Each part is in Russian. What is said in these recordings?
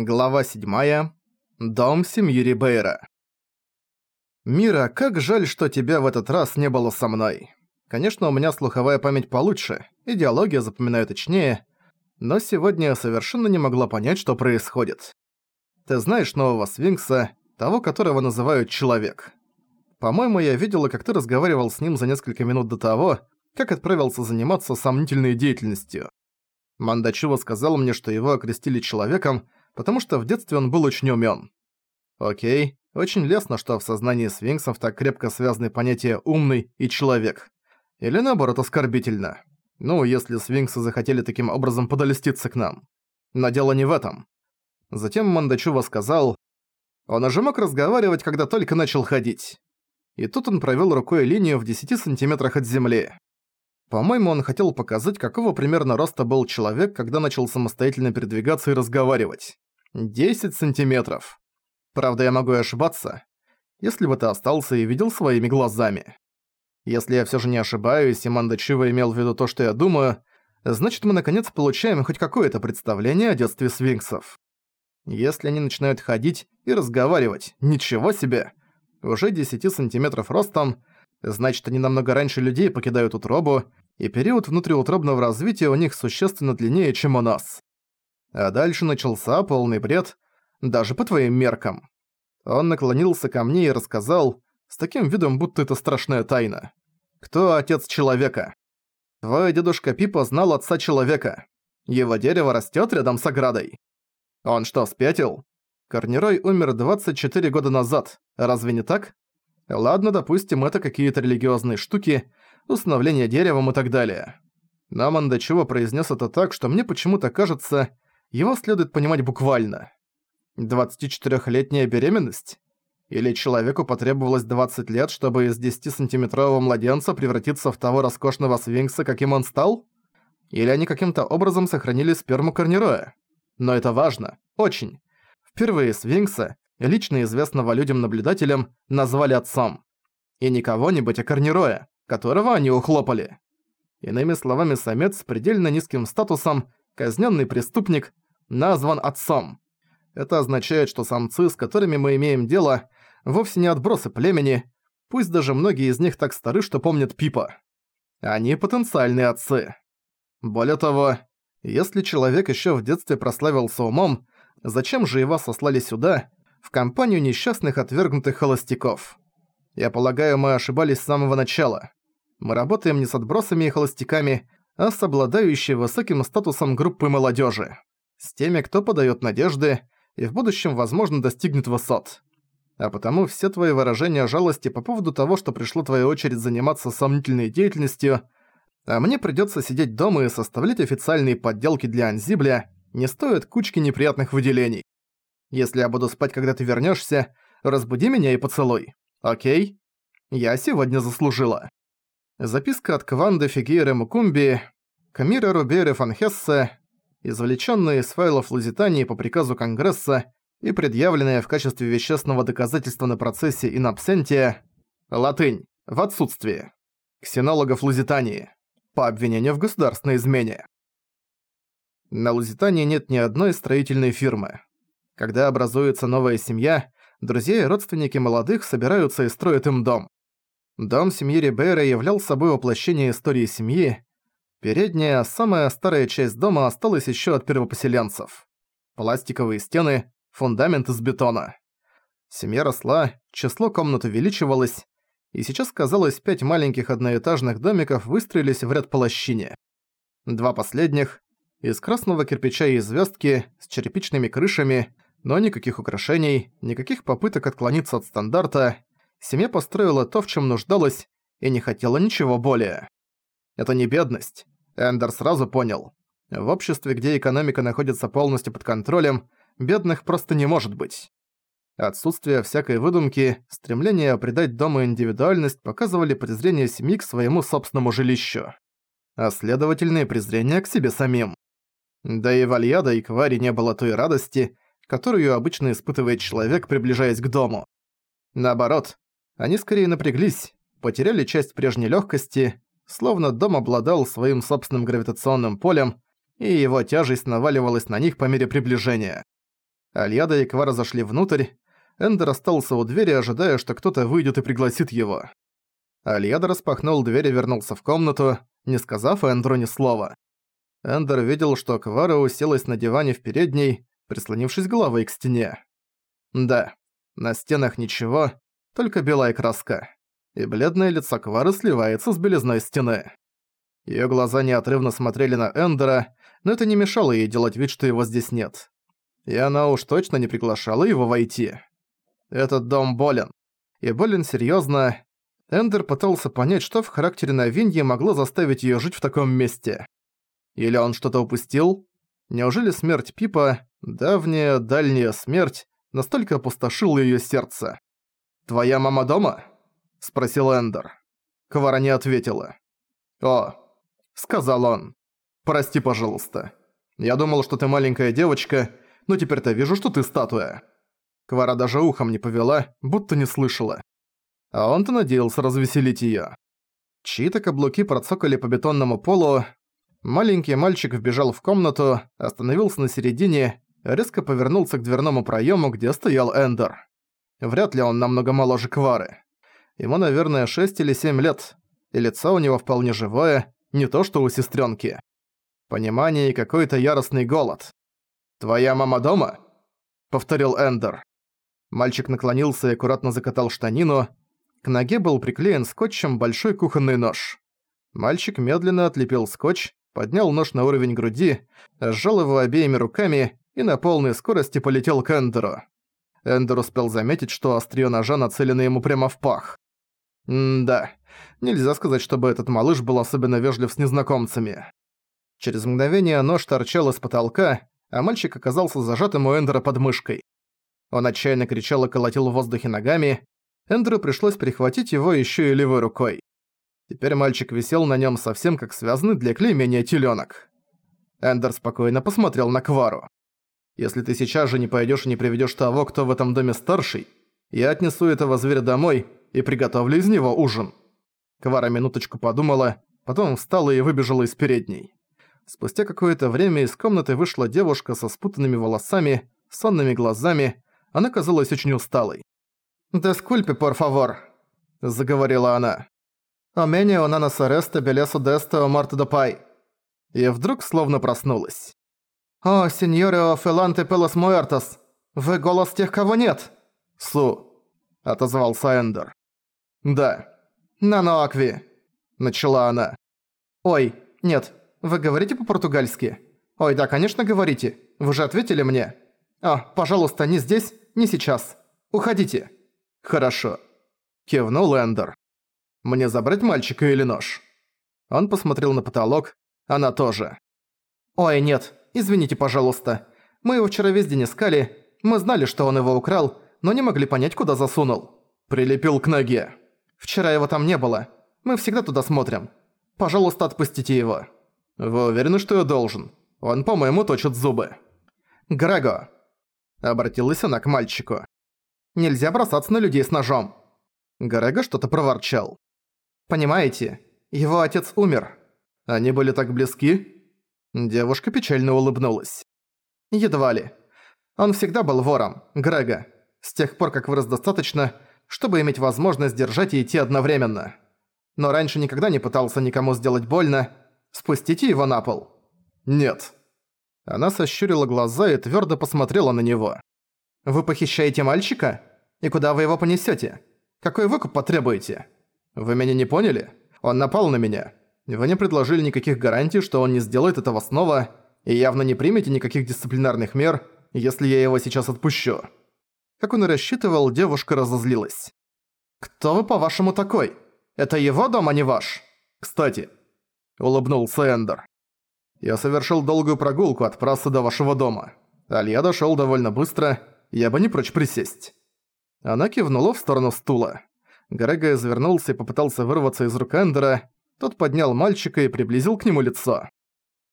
Глава 7. Дом семьи Рибейра. «Мира, как жаль, что тебя в этот раз не было со мной. Конечно, у меня слуховая память получше, идеология запоминаю точнее, но сегодня я совершенно не могла понять, что происходит. Ты знаешь нового свинкса, того, которого называют Человек. По-моему, я видела, как ты разговаривал с ним за несколько минут до того, как отправился заниматься сомнительной деятельностью. Мандачува сказал мне, что его окрестили Человеком, потому что в детстве он был очень умён. Окей, очень лестно, что в сознании свинксов так крепко связаны понятия «умный» и «человек». Или наоборот оскорбительно. Ну, если свинксы захотели таким образом подолеститься к нам. Но дело не в этом. Затем Мандачува сказал, он уже мог разговаривать, когда только начал ходить. И тут он провёл рукой линию в 10 сантиметрах от земли. По-моему, он хотел показать, какого примерно роста был человек, когда начал самостоятельно передвигаться и разговаривать. 10 сантиметров. Правда, я могу ошибаться, если бы ты остался и видел своими глазами. Если я всё же не ошибаюсь, и Манда Чива имел в виду то, что я думаю, значит мы наконец получаем хоть какое-то представление о детстве свинксов. Если они начинают ходить и разговаривать, ничего себе! Уже 10 сантиметров ростом, значит они намного раньше людей покидают утробу, и период внутриутробного развития у них существенно длиннее, чем у нас. А дальше начался полный бред, даже по твоим меркам. Он наклонился ко мне и рассказал, с таким видом, будто это страшная тайна. Кто отец человека? Твой дедушка Пипа знал отца человека. Его дерево растет рядом с оградой. Он что, спятил? Корнирой умер 24 года назад, разве не так? Ладно, допустим, это какие-то религиозные штуки, установление деревом и так далее. Но Мандачева произнес это так, что мне почему-то кажется, его следует понимать буквально. 24-летняя беременность? Или человеку потребовалось 20 лет, чтобы из 10-сантиметрового младенца превратиться в того роскошного свинкса, каким он стал? Или они каким-то образом сохранили сперму Корнероя? Но это важно. Очень. Впервые свинкса, лично известного людям-наблюдателям, назвали отцом. И не кого-нибудь, а Корнероя, которого они ухлопали. Иными словами, самец с предельно низким статусом казненный преступник, назван отцом. Это означает, что самцы, с которыми мы имеем дело, вовсе не отбросы племени, пусть даже многие из них так стары, что помнят Пипа. Они потенциальные отцы. Более того, если человек еще в детстве прославился умом, зачем же его сослали сюда, в компанию несчастных отвергнутых холостяков? Я полагаю, мы ошибались с самого начала. Мы работаем не с отбросами и холостяками, а с обладающей высоким статусом группы молодежи. С теми, кто подает надежды и в будущем, возможно, достигнет высот. А потому все твои выражения жалости по поводу того, что пришло твоя очередь заниматься сомнительной деятельностью, а мне придется сидеть дома и составлять официальные подделки для Анзибля, не стоят кучки неприятных выделений. Если я буду спать, когда ты вернешься, разбуди меня и поцелуй. Окей? Я сегодня заслужила. Записка от Кванды Фигейры Мукумби, Камира Рубере фан Хессе, извлечённая из файлов Лузитании по приказу Конгресса и предъявленная в качестве вещественного доказательства на процессе in absentia, латынь, в отсутствии, ксенологов Лузитании, по обвинению в государственной измене. На Лузитании нет ни одной строительной фирмы. Когда образуется новая семья, друзья и родственники молодых собираются и строят им дом. Дом семьи Рибейра являл собой воплощение истории семьи. Передняя, самая старая часть дома осталась еще от первопоселенцев. Пластиковые стены, фундамент из бетона. Семья росла, число комнат увеличивалось, и сейчас, казалось, пять маленьких одноэтажных домиков выстроились в ряд по лощине. Два последних – из красного кирпича и звездки, с черепичными крышами, но никаких украшений, никаких попыток отклониться от стандарта – семья построила то, в чем нуждалась, и не хотела ничего более. Это не бедность. Эндер сразу понял. В обществе, где экономика находится полностью под контролем, бедных просто не может быть. Отсутствие всякой выдумки, стремление придать дому индивидуальность показывали презрение семьи к своему собственному жилищу. А следовательно и презрение к себе самим. Да и в Альяда и Квари не было той радости, которую обычно испытывает человек, приближаясь к дому. Наоборот, они скорее напряглись, потеряли часть прежней легкости, словно дом обладал своим собственным гравитационным полем, и его тяжесть наваливалась на них по мере приближения. Альяда и Квара зашли внутрь. Эндер остался у двери, ожидая, что кто-то выйдет и пригласит его. Альяда распахнул дверь и вернулся в комнату, не сказав Эндеру ни слова. Эндер видел, что Квара уселась на диване в передней, прислонившись головой к стене. Да, на стенах ничего, только белая краска. И бледное лицо Квары сливается с белизной стены. Её глаза неотрывно смотрели на Эндера, но это не мешало ей делать вид, что его здесь нет. И она уж точно не приглашала его войти. Этот дом болен. И болен серьёзно. Эндер пытался понять, что в характере Новиньи могло заставить её жить в таком месте. Или он что-то упустил? Неужели смерть Пипа, давняя, дальняя смерть, настолько опустошила её сердце? «Твоя мама дома?» — спросил Эндер. Квара не ответила. «О», — сказал он, — «прости, пожалуйста. Я думал, что ты маленькая девочка, но теперь-то вижу, что ты статуя». Квара даже ухом не повела, будто не слышала. А он-то надеялся развеселить её. Чьи-то каблуки процокали по бетонному полу. Маленький мальчик вбежал в комнату, остановился на середине, резко повернулся к дверному проёму, где стоял Эндер. Вряд ли он намного моложе Квары. Ему, наверное, 6 или 7 лет, и лицо у него вполне живое, не то что у сестренки. Понимание и какой-то яростный голод. «Твоя мама дома?» — повторил Эндер. Мальчик наклонился и аккуратно закатал штанину. К ноге был приклеен скотчем большой кухонный нож. Мальчик медленно отлепил скотч, поднял нож на уровень груди, сжал его обеими руками и на полной скорости полетел к Эндеру. Эндер успел заметить, что острие ножа нацелено ему прямо в пах. М-да, нельзя сказать, чтобы этот малыш был особенно вежлив с незнакомцами. Через мгновение нож торчал из потолка, а мальчик оказался зажатым у Эндера под мышкой. Он отчаянно кричал и колотил в воздухе ногами. Эндеру пришлось перехватить его еще и левой рукой. Теперь мальчик висел на нем совсем как связанный для клеймения телёнок. Эндер спокойно посмотрел на Квару. Если ты сейчас же не пойдешь и не приведешь того, кто в этом доме старший, я отнесу этого зверя домой и приготовлю из него ужин». Квара минуточку подумала, потом встала и выбежала из передней. Спустя какое-то время из комнаты вышла девушка со спутанными волосами, сонными глазами, она казалась очень усталой. «Дескульпи, por favor», — заговорила она. «O меня она нас ареста белесу деста марта допай». И вдруг словно проснулась. «О, сеньорио Феланте Пелос Муэртос! Вы голос тех, кого нет?» «Су», — отозвался Эндер. «Да». «Наноакви», — начала она. «Ой, нет, вы говорите по-португальски?» «Ой, да, конечно, говорите. Вы же ответили мне». «А, пожалуйста, не здесь, не сейчас. Уходите». «Хорошо», — кивнул Эндер. «Мне забрать мальчика или нож?» Он посмотрел на потолок, она тоже. «Ой, нет, Извините, пожалуйста. Мы его вчера весь день искали. Мы знали, что он его украл, но не могли понять, куда засунул. Прилепил к ноге. Вчера его там не было. Мы всегда туда смотрим. Пожалуйста, отпустите его. Вы уверены, что я должен? Он, по-моему, точит зубы. Грего. Обратилась она к мальчику. Нельзя бросаться на людей с ножом. Грего что-то проворчал. Понимаете, его отец умер. Они были так близки? Девушка печально улыбнулась. Едва ли. Он всегда был вором, Грега, с тех пор, как вырос достаточно, чтобы иметь возможность держать и идти одновременно. Но раньше никогда не пытался никому сделать больно. Спустите его на пол. Нет. Она сощурила глаза и твердо посмотрела на него. Вы похищаете мальчика? И куда вы его понесете? Какой выкуп потребуете? Вы меня не поняли? Он напал на меня. Вы не предложили никаких гарантий, что он не сделает этого снова, и явно не примете никаких дисциплинарных мер, если я его сейчас отпущу». Как он и рассчитывал, девушка разозлилась. «Кто вы, по-вашему, такой? Это его дом, а не ваш?» «Кстати», — улыбнулся Эндер. «Я совершил долгую прогулку от прассы до вашего дома. Алья дошёл довольно быстро, я бы не прочь присесть». Она кивнула в сторону стула. Грега извернулся и попытался вырваться из рук Эндера, тот поднял мальчика и приблизил к нему лицо.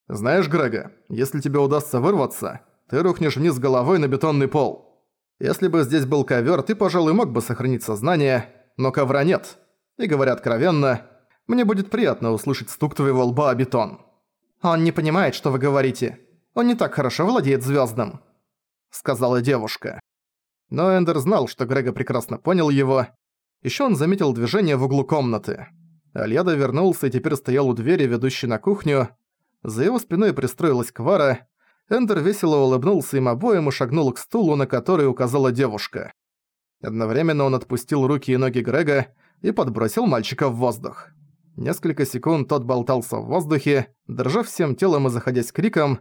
«Знаешь, Грега, если тебе удастся вырваться, ты рухнешь вниз головой на бетонный пол. Если бы здесь был ковер, ты, пожалуй, мог бы сохранить сознание, но ковра нет. И говоря откровенно, мне будет приятно услышать стук твоего лба о бетон. Он не понимает, что вы говорите. Он не так хорошо владеет звездным. сказала девушка. Но Эндер знал, что Грега прекрасно понял его. Ещё он заметил движение в углу комнаты. Альяда вернулся и теперь стоял у двери, ведущей на кухню. За его спиной пристроилась Квара. Эндер весело улыбнулся им обоим и шагнул к стулу, на который указала девушка. Одновременно он отпустил руки и ноги Грега и подбросил мальчика в воздух. Несколько секунд тот болтался в воздухе, дрожа всем телом и заходясь криком.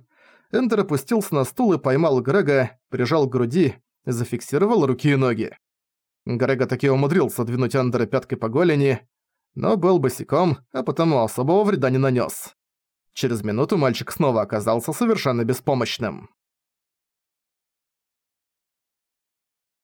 Эндер опустился на стул и поймал Грега, прижал к груди, зафиксировал руки и ноги. Грега таки умудрился двинуть Эндера пяткой по голени, но был босиком, а потому особого вреда не нанес. Через минуту мальчик снова оказался совершенно беспомощным.